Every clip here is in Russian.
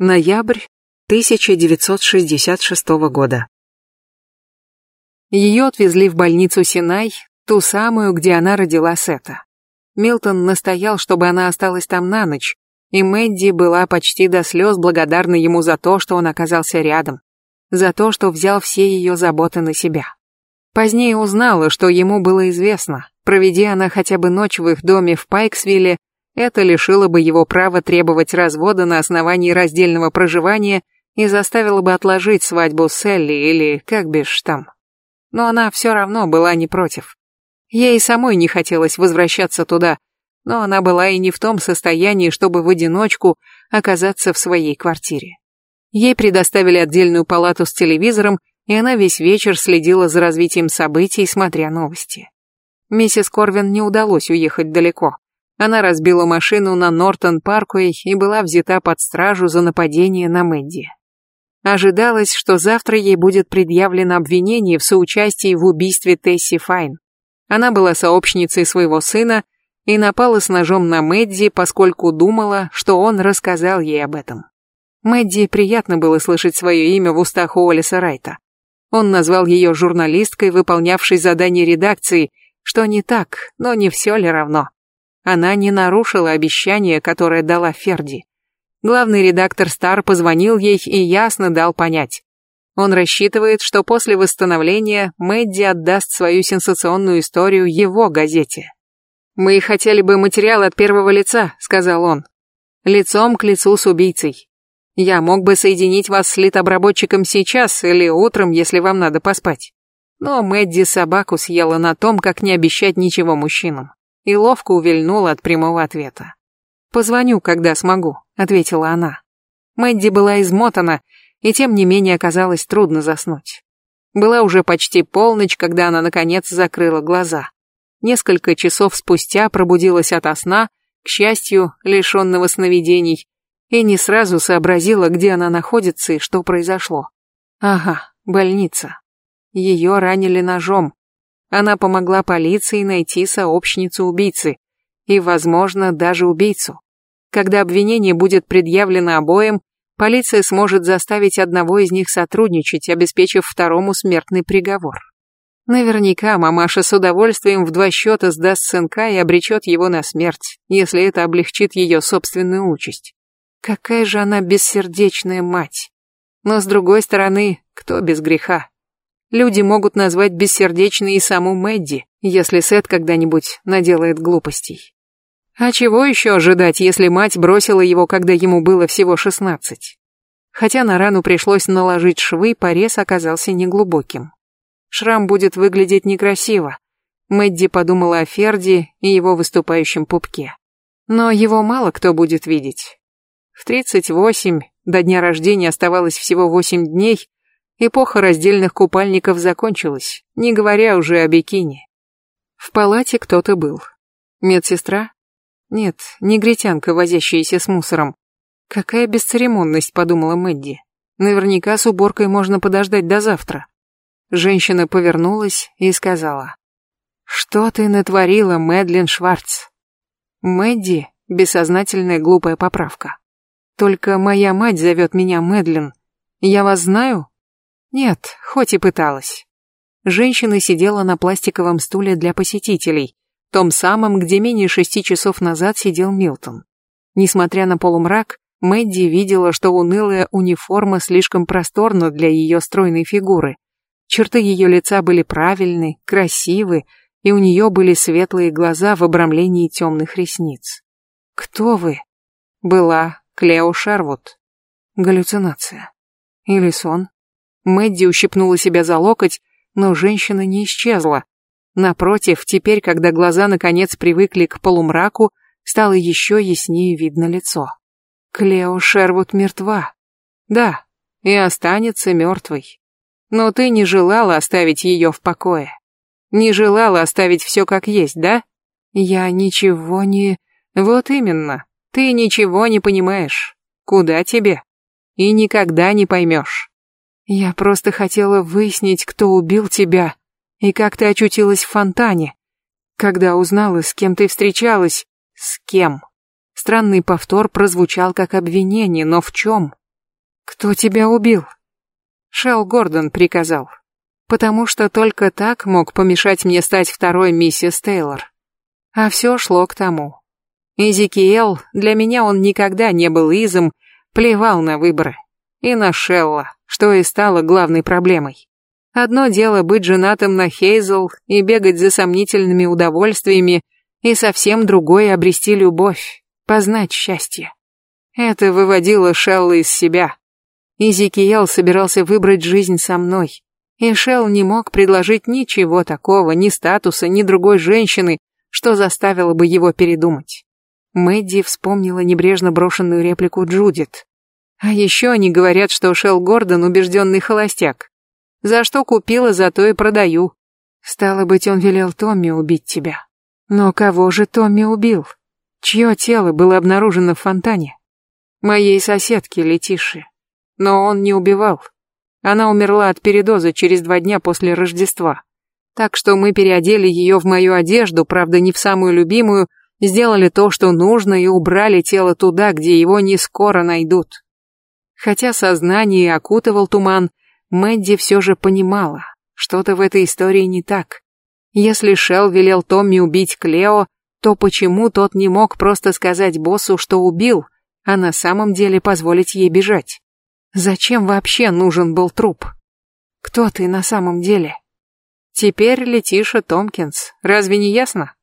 Ноябрь 1966 года. Ее отвезли в больницу Синай, ту самую, где она родила Сета. Милтон настоял, чтобы она осталась там на ночь, и Мэдди была почти до слез благодарна ему за то, что он оказался рядом, за то, что взял все ее заботы на себя. Позднее узнала, что ему было известно, проведи она хотя бы ночь в их доме в Пайксвилле, это лишило бы его права требовать развода на основании раздельного проживания и заставило бы отложить свадьбу с Элли или как бишь там. Но она все равно была не против. Ей самой не хотелось возвращаться туда, но она была и не в том состоянии, чтобы в одиночку оказаться в своей квартире. Ей предоставили отдельную палату с телевизором, и она весь вечер следила за развитием событий, смотря новости. Миссис Корвин не удалось уехать далеко. Она разбила машину на Нортон-Паркуэй и была взята под стражу за нападение на Мэдди. Ожидалось, что завтра ей будет предъявлено обвинение в соучастии в убийстве Тесси Файн. Она была сообщницей своего сына и напала с ножом на Мэдди, поскольку думала, что он рассказал ей об этом. Мэдди приятно было слышать свое имя в устах Уоллеса Райта. Он назвал ее журналисткой, выполнявшей задание редакции, что не так, но не все ли равно. Она не нарушила обещание, которое дала Ферди. Главный редактор Стар позвонил ей и ясно дал понять. Он рассчитывает, что после восстановления Мэдди отдаст свою сенсационную историю его газете. «Мы хотели бы материал от первого лица», — сказал он. «Лицом к лицу с убийцей. Я мог бы соединить вас с литобработчиком сейчас или утром, если вам надо поспать. Но Мэдди собаку съела на том, как не обещать ничего мужчинам и ловко увильнула от прямого ответа. «Позвоню, когда смогу», — ответила она. Мэдди была измотана, и тем не менее оказалось трудно заснуть. Была уже почти полночь, когда она наконец закрыла глаза. Несколько часов спустя пробудилась ото сна, к счастью, лишенного сновидений, и не сразу сообразила, где она находится и что произошло. Ага, больница. Ее ранили ножом, она помогла полиции найти сообщницу убийцы и, возможно, даже убийцу. Когда обвинение будет предъявлено обоим, полиция сможет заставить одного из них сотрудничать, обеспечив второму смертный приговор. Наверняка мамаша с удовольствием в два счета сдаст сынка и обречет его на смерть, если это облегчит ее собственную участь. Какая же она бессердечная мать. Но с другой стороны, кто без греха? Люди могут назвать бессердечной и саму Мэдди, если Сет когда-нибудь наделает глупостей. А чего еще ожидать, если мать бросила его, когда ему было всего шестнадцать? Хотя на рану пришлось наложить швы, порез оказался неглубоким. Шрам будет выглядеть некрасиво. Мэдди подумала о Ферди и его выступающем пупке. Но его мало кто будет видеть. В тридцать восемь до дня рождения оставалось всего восемь дней, Эпоха раздельных купальников закончилась, не говоря уже о бикини. В палате кто-то был. Медсестра? Нет, негритянка, возящаяся с мусором. Какая бесцеремонность, подумала Мэдди. Наверняка с уборкой можно подождать до завтра. Женщина повернулась и сказала. «Что ты натворила, Мэдлин Шварц?» «Мэдди» — бессознательная глупая поправка. «Только моя мать зовет меня Мэдлин. Я вас знаю?» Нет, хоть и пыталась. Женщина сидела на пластиковом стуле для посетителей, том самом, где менее шести часов назад сидел Милтон. Несмотря на полумрак, Мэдди видела, что унылая униформа слишком просторна для ее стройной фигуры. Черты ее лица были правильны, красивы, и у нее были светлые глаза в обрамлении темных ресниц. «Кто вы?» Была Клео Шервуд. Галлюцинация. Или сон. Мэдди ущипнула себя за локоть, но женщина не исчезла. Напротив, теперь, когда глаза наконец привыкли к полумраку, стало еще яснее видно лицо. Клео Шервуд мертва. Да, и останется мертвой. Но ты не желала оставить ее в покое. Не желала оставить все как есть, да? Я ничего не... Вот именно. Ты ничего не понимаешь. Куда тебе? И никогда не поймешь. Я просто хотела выяснить, кто убил тебя и как ты очутилась в фонтане. Когда узнала, с кем ты встречалась, с кем. Странный повтор прозвучал как обвинение, но в чем? Кто тебя убил? Шел Гордон приказал. Потому что только так мог помешать мне стать второй миссис Тейлор. А все шло к тому. Изикиэл, для меня он никогда не был изом, плевал на выборы. И на Шелла, что и стало главной проблемой. Одно дело быть женатым на Хейзел и бегать за сомнительными удовольствиями, и совсем другое обрести любовь, познать счастье. Это выводило Шелла из себя. Изикиел собирался выбрать жизнь со мной, и Шелл не мог предложить ничего такого, ни статуса, ни другой женщины, что заставило бы его передумать. Мэдди вспомнила небрежно брошенную реплику Джудит. А еще они говорят, что Шелл Гордон убежденный холостяк. За что купила, за то и продаю. Стало быть, он велел Томми убить тебя. Но кого же Томми убил? Чье тело было обнаружено в фонтане? Моей соседки Летиши. Но он не убивал. Она умерла от передоза через два дня после Рождества. Так что мы переодели ее в мою одежду, правда, не в самую любимую, сделали то, что нужно, и убрали тело туда, где его не скоро найдут. Хотя сознание окутывал туман, Мэдди все же понимала, что-то в этой истории не так. Если Шел велел Томми убить Клео, то почему тот не мог просто сказать боссу, что убил, а на самом деле позволить ей бежать? Зачем вообще нужен был труп? Кто ты на самом деле? Теперь Летиша Томкинс, разве не ясно?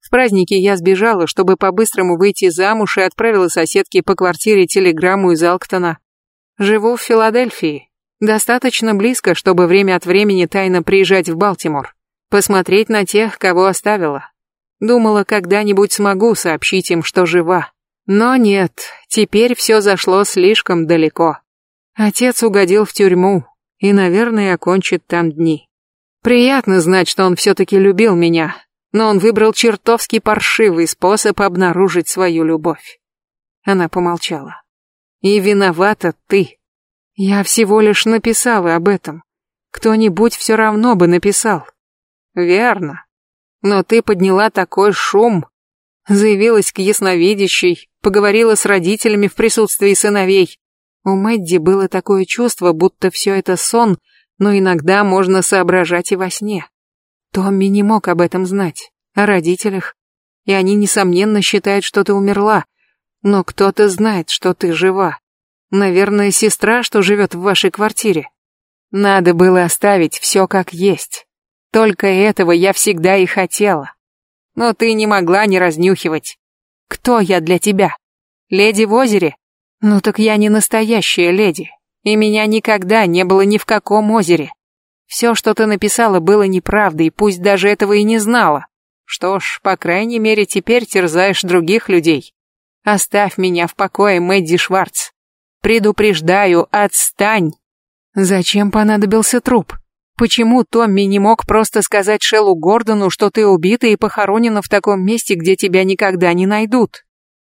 В празднике я сбежала, чтобы по-быстрому выйти замуж и отправила соседке по квартире телеграмму из Алктона. Живу в Филадельфии. Достаточно близко, чтобы время от времени тайно приезжать в Балтимор. Посмотреть на тех, кого оставила. Думала, когда-нибудь смогу сообщить им, что жива. Но нет, теперь все зашло слишком далеко. Отец угодил в тюрьму и, наверное, окончит там дни. Приятно знать, что он все-таки любил меня, но он выбрал чертовски паршивый способ обнаружить свою любовь. Она помолчала. И виновата ты. Я всего лишь написала об этом. Кто-нибудь все равно бы написал. Верно. Но ты подняла такой шум. Заявилась к ясновидящей, поговорила с родителями в присутствии сыновей. У Мэдди было такое чувство, будто все это сон, но иногда можно соображать и во сне. Томми не мог об этом знать, о родителях. И они, несомненно, считают, что ты умерла. Но кто-то знает, что ты жива. Наверное, сестра, что живет в вашей квартире. Надо было оставить все как есть. Только этого я всегда и хотела. Но ты не могла не разнюхивать. Кто я для тебя? Леди в озере? Ну так я не настоящая леди. И меня никогда не было ни в каком озере. Все, что ты написала, было неправдой, пусть даже этого и не знала. Что ж, по крайней мере, теперь терзаешь других людей. Оставь меня в покое, Мэдди Шварц. Предупреждаю, отстань. Зачем понадобился труп? Почему Томми не мог просто сказать Шеллу Гордону, что ты убита и похоронена в таком месте, где тебя никогда не найдут?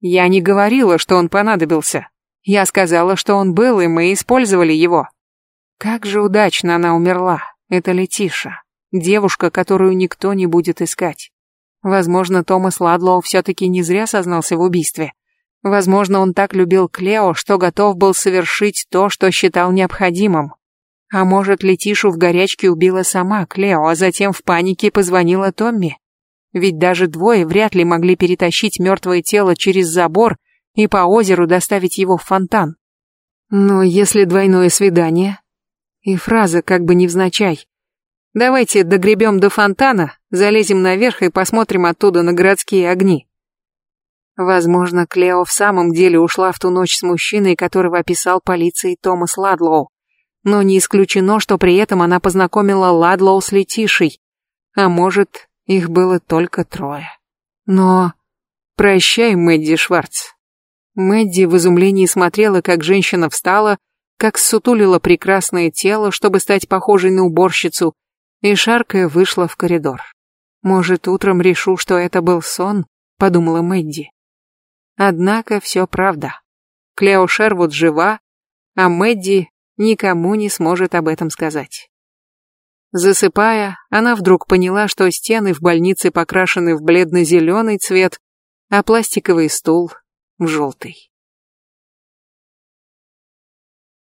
Я не говорила, что он понадобился. Я сказала, что он был, и мы использовали его. Как же удачно она умерла, это Летиша, девушка, которую никто не будет искать. Возможно, Томас Ладлоу все-таки не зря сознался в убийстве. Возможно, он так любил Клео, что готов был совершить то, что считал необходимым. А может, Летишу в горячке убила сама Клео, а затем в панике позвонила Томми? Ведь даже двое вряд ли могли перетащить мертвое тело через забор и по озеру доставить его в фонтан. Но если двойное свидание, и фраза как бы невзначай. Давайте догребем до фонтана, залезем наверх и посмотрим оттуда на городские огни. Возможно, Клео в самом деле ушла в ту ночь с мужчиной, которого описал полиции Томас Ладлоу. Но не исключено, что при этом она познакомила Ладлоу с Летишей. А может, их было только трое. Но... Прощай, Мэдди Шварц. Мэдди в изумлении смотрела, как женщина встала, как сутулила прекрасное тело, чтобы стать похожей на уборщицу, и шаркая вышла в коридор. «Может, утром решу, что это был сон?» — подумала Мэдди. Однако все правда. Клео Шервуд жива, а Мэдди никому не сможет об этом сказать. Засыпая, она вдруг поняла, что стены в больнице покрашены в бледно-зеленый цвет, а пластиковый стул — в желтый.